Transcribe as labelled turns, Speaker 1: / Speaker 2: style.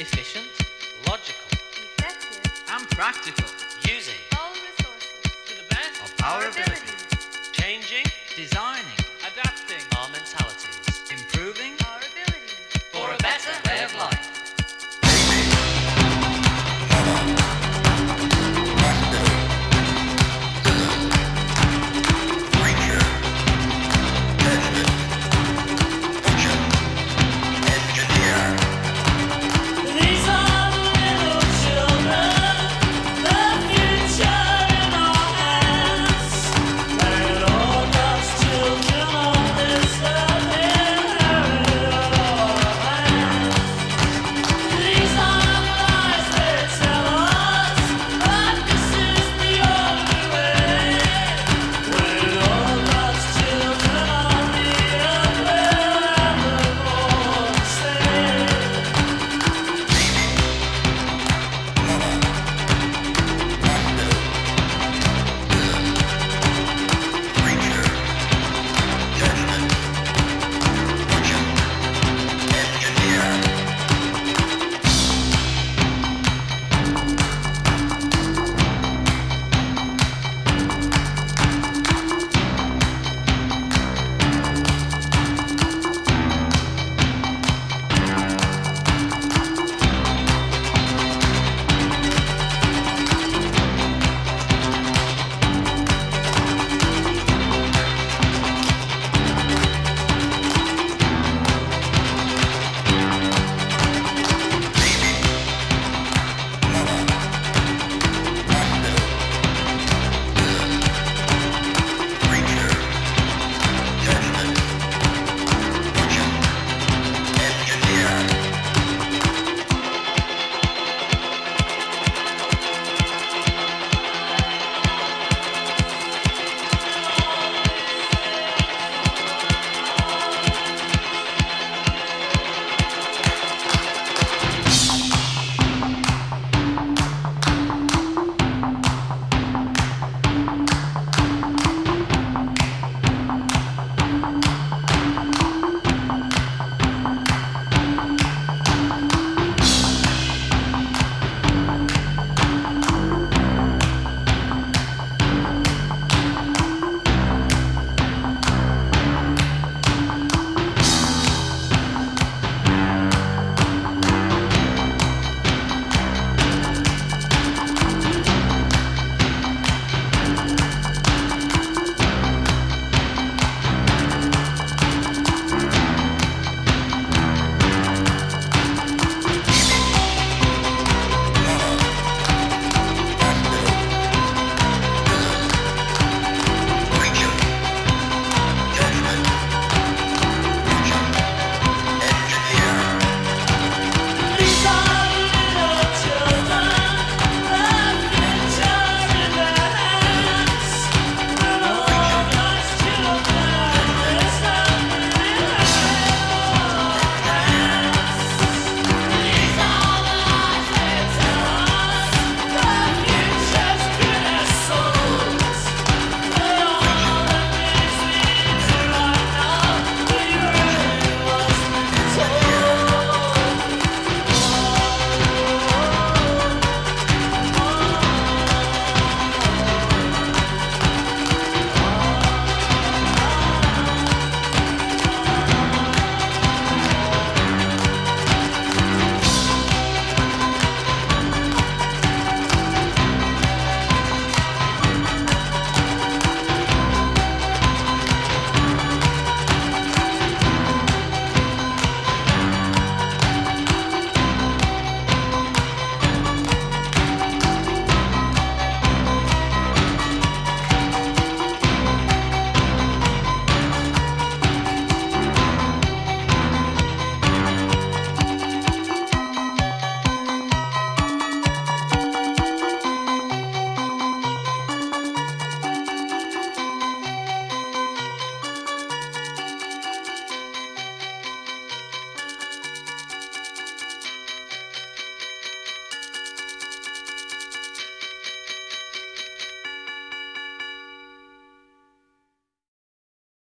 Speaker 1: efficient,
Speaker 2: logical,
Speaker 3: effective,
Speaker 1: and practical.
Speaker 2: using
Speaker 3: all resources,
Speaker 1: To the best
Speaker 2: of our ability, changing
Speaker 1: design